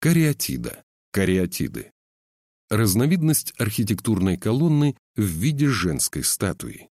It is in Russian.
Кариатида. Кариатиды. Разновидность архитектурной колонны в виде женской статуи.